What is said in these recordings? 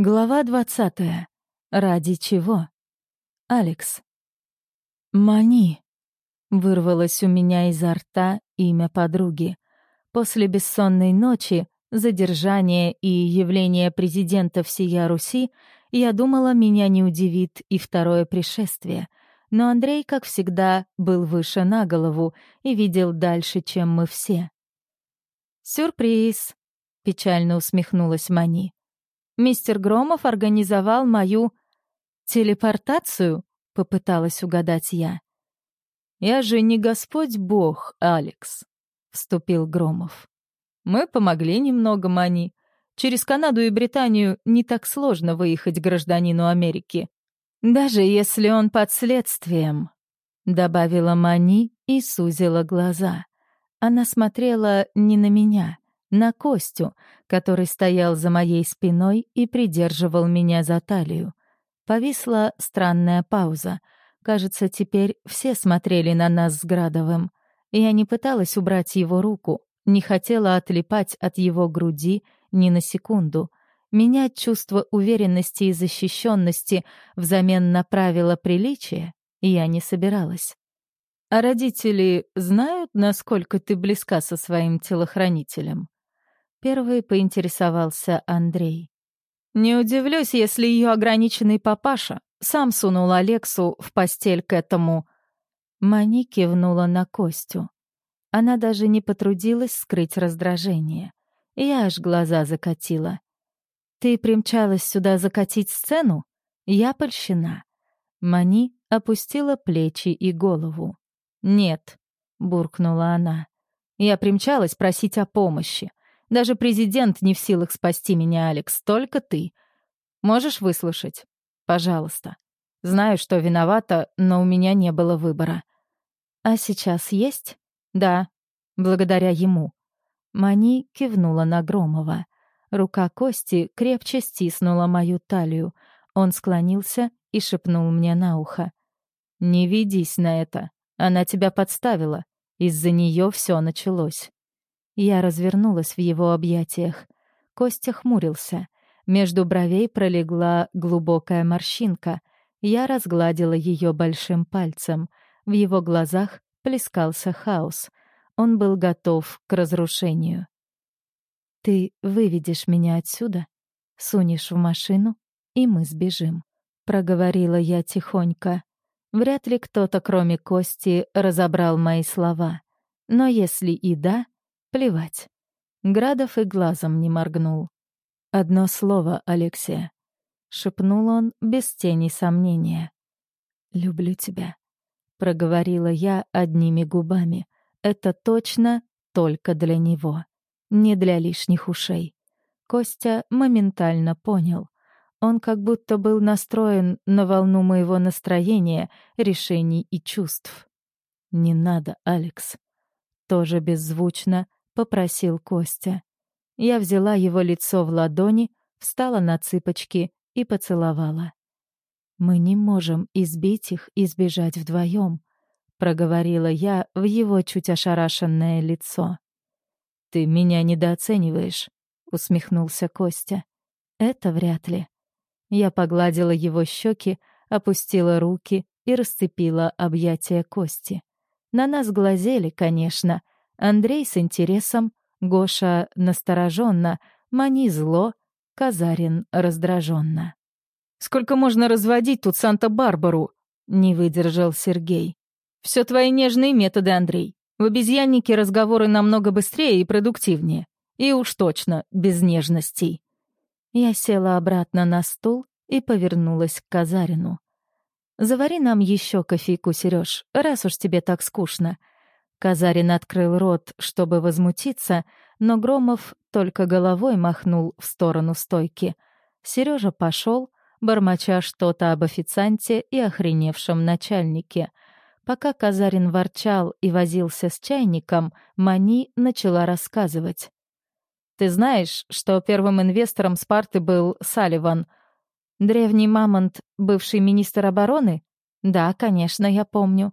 Глава двадцатая. Ради чего? Алекс. «Мани!» — вырвалось у меня изо рта имя подруги. После бессонной ночи, задержания и явления президента всея Руси я думала, меня не удивит и второе пришествие. Но Андрей, как всегда, был выше на голову и видел дальше, чем мы все. «Сюрприз!» — печально усмехнулась Мани. Мистер Громов организовал мою телепортацию, попыталась угадать я. Я же не Господь Бог, Алекс, вступил Громов. Мы помогли немного Мани. Через Канаду и Британию не так сложно выехать гражданину Америки. Даже если он под следствием, добавила Мани и сузила глаза. Она смотрела не на меня, на Костю, который стоял за моей спиной и придерживал меня за талию. Повисла странная пауза. Кажется, теперь все смотрели на нас с Градовым. Я не пыталась убрать его руку, не хотела отлипать от его груди ни на секунду. Менять чувство уверенности и защищенности взамен на правила приличия я не собиралась. «А родители знают, насколько ты близка со своим телохранителем?» Первый поинтересовался Андрей. Не удивлюсь, если ее ограниченный папаша сам сунул Алексу в постель к этому. Мани кивнула на Костю. Она даже не потрудилась скрыть раздражение. Я аж глаза закатила. «Ты примчалась сюда закатить сцену? Я польщена». Мани опустила плечи и голову. «Нет», — буркнула она. «Я примчалась просить о помощи. Даже президент не в силах спасти меня, Алекс, только ты. Можешь выслушать? Пожалуйста. Знаю, что виновата, но у меня не было выбора. А сейчас есть? Да, благодаря ему. Мани кивнула на Громова. Рука Кости крепче стиснула мою талию. Он склонился и шепнул мне на ухо. «Не ведись на это. Она тебя подставила. Из-за нее все началось». Я развернулась в его объятиях. Костя хмурился. Между бровей пролегла глубокая морщинка. Я разгладила ее большим пальцем. В его глазах плескался хаос. Он был готов к разрушению. «Ты выведешь меня отсюда, сунешь в машину, и мы сбежим», — проговорила я тихонько. Вряд ли кто-то, кроме Кости, разобрал мои слова. Но если и да, Плевать. Градов и глазом не моргнул. «Одно слово, Алексея», — шепнул он без тени сомнения. «Люблю тебя», — проговорила я одними губами. «Это точно только для него, не для лишних ушей». Костя моментально понял. Он как будто был настроен на волну моего настроения, решений и чувств. «Не надо, Алекс». Тоже беззвучно попросил Костя. Я взяла его лицо в ладони, встала на цыпочки и поцеловала. «Мы не можем избить их и сбежать вдвоем», — проговорила я в его чуть ошарашенное лицо. «Ты меня недооцениваешь», — усмехнулся Костя. «Это вряд ли». Я погладила его щеки, опустила руки и расцепила объятия Кости. На нас глазели, конечно, Андрей с интересом, Гоша настороженно, Мани зло, Казарин раздраженно. «Сколько можно разводить тут Санта-Барбару?» — не выдержал Сергей. «Все твои нежные методы, Андрей. В обезьяннике разговоры намного быстрее и продуктивнее. И уж точно без нежностей». Я села обратно на стул и повернулась к Казарину. «Завари нам еще кофейку, Сереж, раз уж тебе так скучно. Казарин открыл рот, чтобы возмутиться, но Громов только головой махнул в сторону стойки. Сережа пошел, бормоча что-то об официанте и охреневшем начальнике. Пока Казарин ворчал и возился с чайником, Мани начала рассказывать. «Ты знаешь, что первым инвестором Спарты был Салливан? Древний мамонт, бывший министр обороны? Да, конечно, я помню.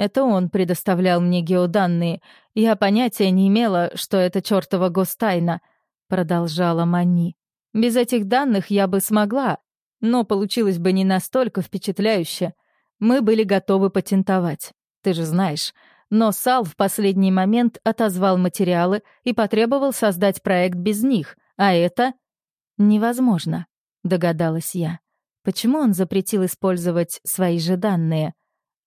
Это он предоставлял мне геоданные. Я понятия не имела, что это чертова гостайна», — продолжала Мани. Без этих данных я бы смогла, но получилось бы не настолько впечатляюще. Мы были готовы патентовать, ты же знаешь. Но Сал в последний момент отозвал материалы и потребовал создать проект без них, а это невозможно, догадалась я. Почему он запретил использовать свои же данные?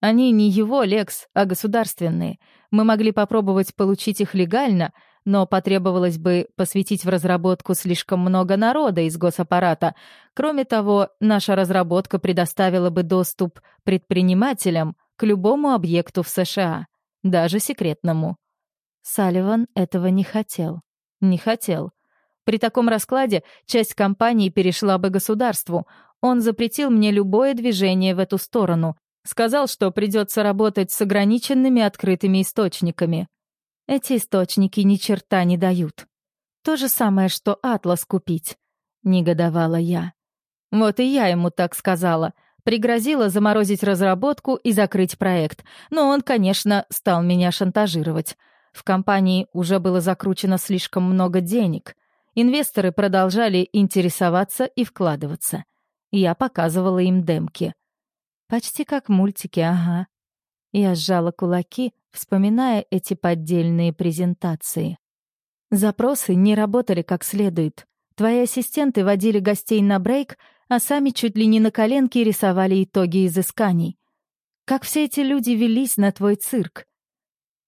Они не его, Лекс, а государственные. Мы могли попробовать получить их легально, но потребовалось бы посвятить в разработку слишком много народа из госаппарата. Кроме того, наша разработка предоставила бы доступ предпринимателям к любому объекту в США, даже секретному. Салливан этого не хотел. Не хотел. При таком раскладе часть компании перешла бы государству. Он запретил мне любое движение в эту сторону, Сказал, что придется работать с ограниченными открытыми источниками. Эти источники ни черта не дают. То же самое, что атлас купить, негодовала я. Вот и я ему так сказала. Пригрозила заморозить разработку и закрыть проект. Но он, конечно, стал меня шантажировать. В компании уже было закручено слишком много денег. Инвесторы продолжали интересоваться и вкладываться. Я показывала им демки. Почти как мультики, ага. Я сжала кулаки, вспоминая эти поддельные презентации. Запросы не работали как следует. Твои ассистенты водили гостей на брейк, а сами чуть ли не на коленке рисовали итоги изысканий. Как все эти люди велись на твой цирк?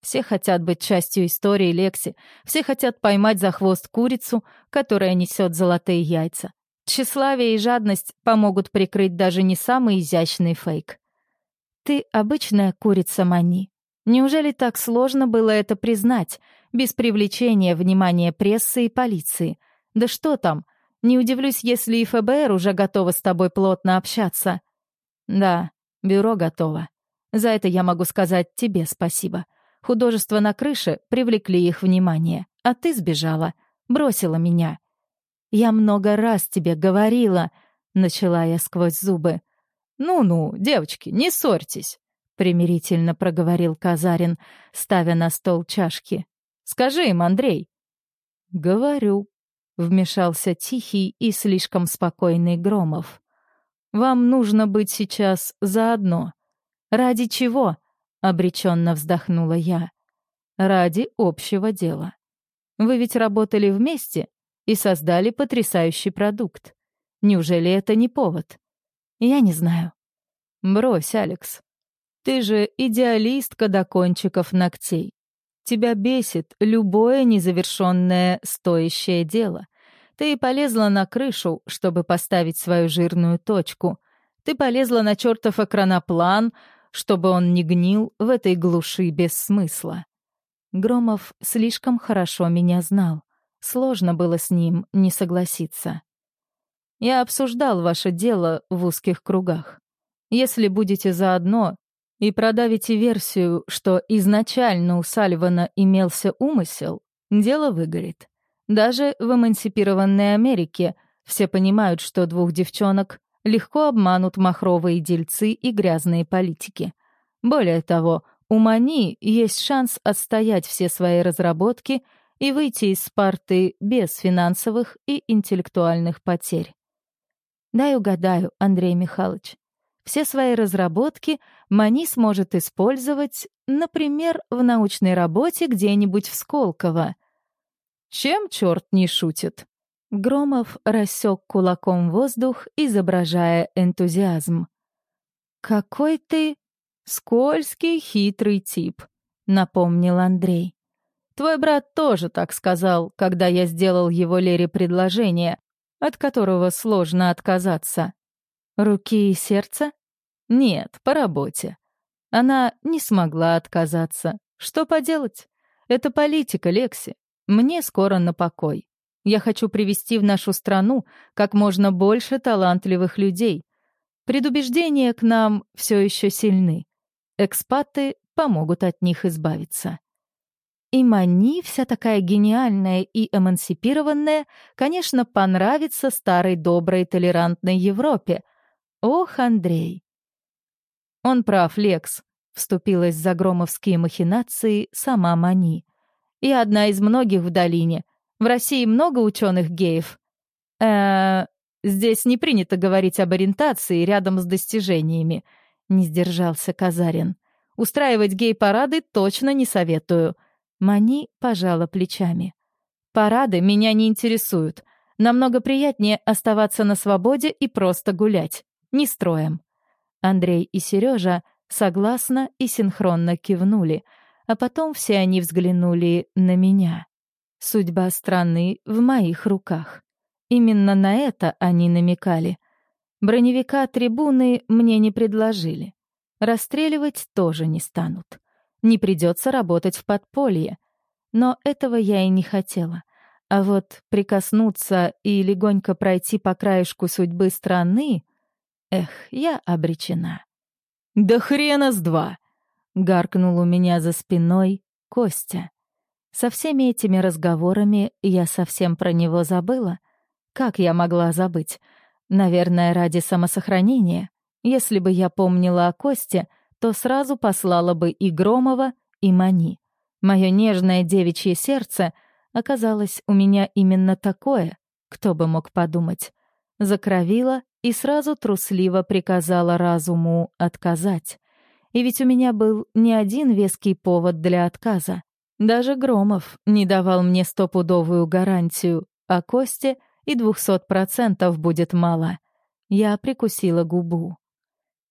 Все хотят быть частью истории Лекси, все хотят поймать за хвост курицу, которая несет золотые яйца. Тщеславие и жадность помогут прикрыть даже не самый изящный фейк. Ты обычная курица Мани. Неужели так сложно было это признать, без привлечения внимания прессы и полиции? Да что там, не удивлюсь, если и ФБР уже готово с тобой плотно общаться. Да, бюро готово. За это я могу сказать тебе спасибо. Художество на крыше привлекли их внимание, а ты сбежала, бросила меня. «Я много раз тебе говорила», — начала я сквозь зубы. «Ну-ну, девочки, не ссорьтесь», — примирительно проговорил Казарин, ставя на стол чашки. «Скажи им, Андрей». «Говорю», — вмешался тихий и слишком спокойный Громов. «Вам нужно быть сейчас заодно». «Ради чего?» — обреченно вздохнула я. «Ради общего дела. Вы ведь работали вместе, и создали потрясающий продукт. Неужели это не повод? Я не знаю. Брось, Алекс. Ты же идеалистка до кончиков ногтей. Тебя бесит любое незавершенное стоящее дело. Ты полезла на крышу, чтобы поставить свою жирную точку. Ты полезла на чертов экраноплан, чтобы он не гнил в этой глуши без смысла. Громов слишком хорошо меня знал. Сложно было с ним не согласиться. Я обсуждал ваше дело в узких кругах. Если будете заодно и продавите версию, что изначально у Сальвана имелся умысел, дело выгорит. Даже в эмансипированной Америке все понимают, что двух девчонок легко обманут махровые дельцы и грязные политики. Более того, у Мани есть шанс отстоять все свои разработки и выйти из Спарты без финансовых и интеллектуальных потерь. Дай угадаю, Андрей Михайлович. Все свои разработки Мани сможет использовать, например, в научной работе где-нибудь в Сколково. Чем черт не шутит? Громов рассек кулаком воздух, изображая энтузиазм. «Какой ты скользкий, хитрый тип», — напомнил Андрей. Твой брат тоже так сказал, когда я сделал его Лере предложение, от которого сложно отказаться. Руки и сердце? Нет, по работе. Она не смогла отказаться. Что поделать? Это политика, Лекси. Мне скоро на покой. Я хочу привести в нашу страну как можно больше талантливых людей. Предубеждения к нам все еще сильны. Экспаты помогут от них избавиться. И Мани, вся такая гениальная и эмансипированная, конечно, понравится старой доброй толерантной Европе. Ох, Андрей! Он прав, Лекс, вступилась за громовские махинации сама Мани. И одна из многих в долине. В России много ученых геев. э здесь не принято говорить об ориентации рядом с достижениями», — не сдержался Казарин. «Устраивать гей-парады точно не советую». Мани пожала плечами. «Парады меня не интересуют. Намного приятнее оставаться на свободе и просто гулять. Не строем». Андрей и Сережа согласно и синхронно кивнули, а потом все они взглянули на меня. Судьба страны в моих руках. Именно на это они намекали. Броневика трибуны мне не предложили. Расстреливать тоже не станут. Не придется работать в подполье. Но этого я и не хотела. А вот прикоснуться и легонько пройти по краешку судьбы страны... Эх, я обречена. «Да хрена с два!» — гаркнул у меня за спиной Костя. Со всеми этими разговорами я совсем про него забыла. Как я могла забыть? Наверное, ради самосохранения. Если бы я помнила о Косте, то сразу послала бы и Громова, и Мани. Мое нежное девичье сердце оказалось у меня именно такое, кто бы мог подумать. Закровила и сразу трусливо приказала разуму отказать. И ведь у меня был не один веский повод для отказа. Даже Громов не давал мне стопудовую гарантию, а Косте и двухсот процентов будет мало. Я прикусила губу.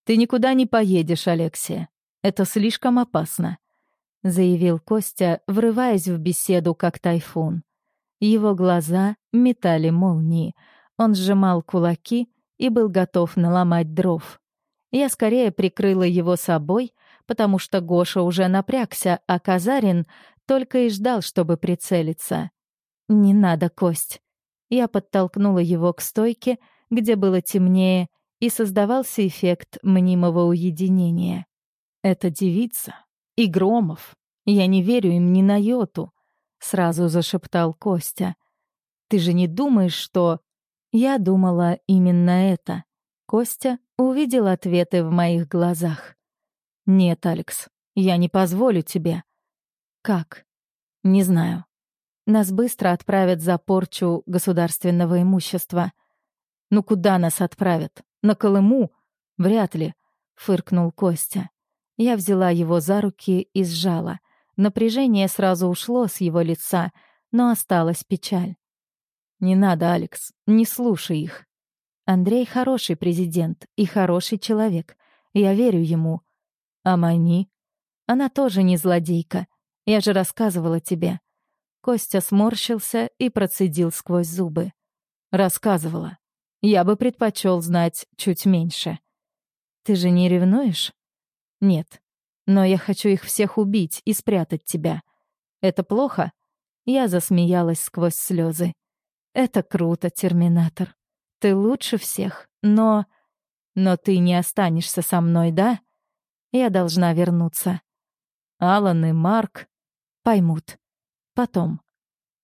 «Ты никуда не поедешь, Алексия. Это слишком опасно», — заявил Костя, врываясь в беседу, как тайфун. Его глаза метали молнии. Он сжимал кулаки и был готов наломать дров. Я скорее прикрыла его собой, потому что Гоша уже напрягся, а Казарин только и ждал, чтобы прицелиться. «Не надо, Кость». Я подтолкнула его к стойке, где было темнее, и создавался эффект мнимого уединения. «Это девица и Громов. Я не верю им ни на йоту», — сразу зашептал Костя. «Ты же не думаешь, что...» Я думала именно это. Костя увидел ответы в моих глазах. «Нет, Алекс, я не позволю тебе». «Как?» «Не знаю. Нас быстро отправят за порчу государственного имущества». «Ну куда нас отправят? На Колыму? Вряд ли», — фыркнул Костя. Я взяла его за руки и сжала. Напряжение сразу ушло с его лица, но осталась печаль. «Не надо, Алекс, не слушай их. Андрей хороший президент и хороший человек. Я верю ему. А Мани? Она тоже не злодейка. Я же рассказывала тебе». Костя сморщился и процедил сквозь зубы. «Рассказывала. Я бы предпочел знать чуть меньше. Ты же не ревнуешь? Нет. Но я хочу их всех убить и спрятать тебя. Это плохо? Я засмеялась сквозь слезы. Это круто, Терминатор. Ты лучше всех, но... Но ты не останешься со мной, да? Я должна вернуться. Алан и Марк поймут. Потом.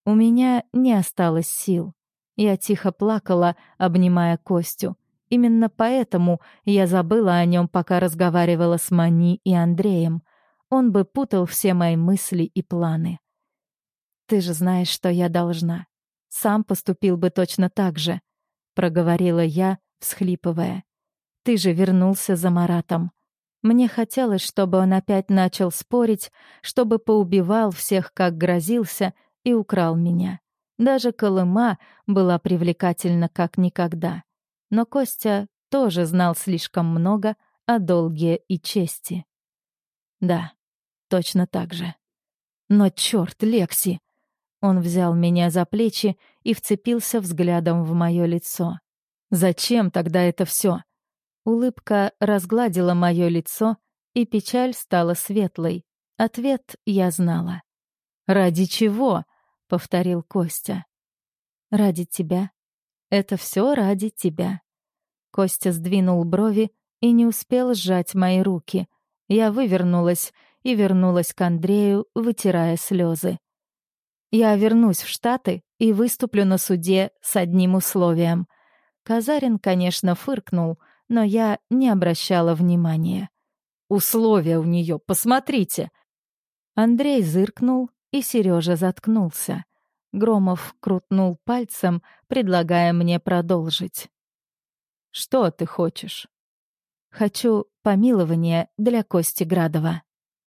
У меня не осталось сил. Я тихо плакала, обнимая Костю. Именно поэтому я забыла о нем, пока разговаривала с Мани и Андреем. Он бы путал все мои мысли и планы. «Ты же знаешь, что я должна. Сам поступил бы точно так же», — проговорила я, всхлипывая. «Ты же вернулся за Маратом. Мне хотелось, чтобы он опять начал спорить, чтобы поубивал всех, как грозился, и украл меня. Даже Колыма была привлекательна как никогда. Но Костя тоже знал слишком много о долге и чести. Да, точно так же. Но черт, Лекси! Он взял меня за плечи и вцепился взглядом в мое лицо. «Зачем тогда это все? Улыбка разгладила мое лицо, и печаль стала светлой. Ответ я знала. «Ради чего?» Повторил Костя. Ради тебя. Это все ради тебя. Костя сдвинул брови и не успел сжать мои руки. Я вывернулась и вернулась к Андрею, вытирая слезы. Я вернусь в Штаты и выступлю на суде с одним условием. Казарин, конечно, фыркнул, но я не обращала внимания. Условия у нее, посмотрите. Андрей зыркнул и Сережа заткнулся. Громов крутнул пальцем, предлагая мне продолжить. «Что ты хочешь?» «Хочу помилования для Кости Градова».